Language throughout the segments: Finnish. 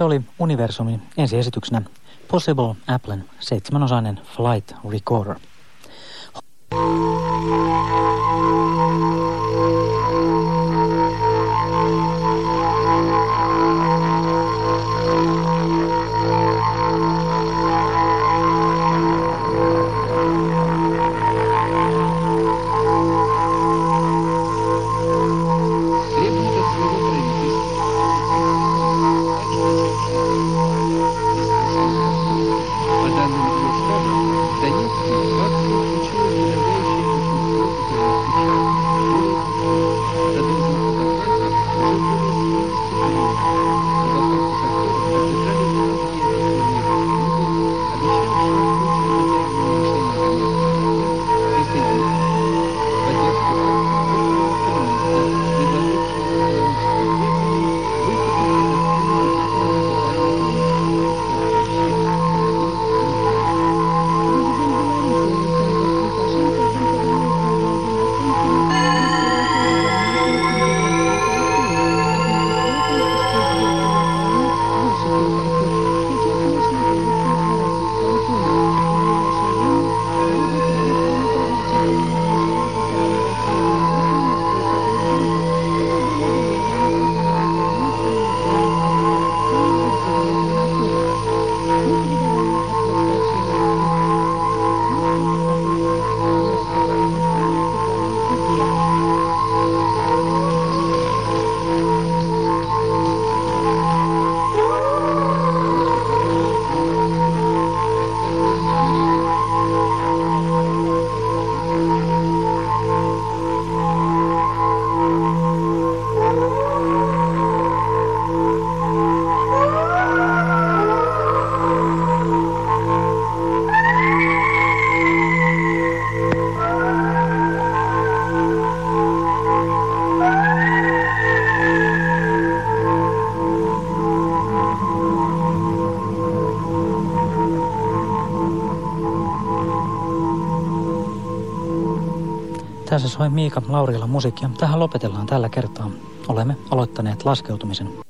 Se oli Universumin ensiesityksenä Possible Applen seitsemänosainen Flight Recorder. Música Tässä soi Miika Laurila musiikkia. Tähän lopetellaan tällä kertaa. Olemme aloittaneet laskeutumisen.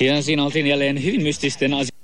Ja siinä oltiin jälleen hyvin mystisten asioiden.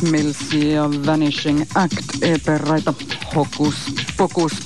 Mills ja Vanishing Act EP-raita Hokus Pokus.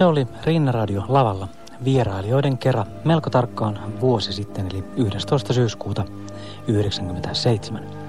Se oli Rinnaradio lavalla vierailijoiden kerran melko tarkkaan vuosi sitten, eli 11. syyskuuta 1997.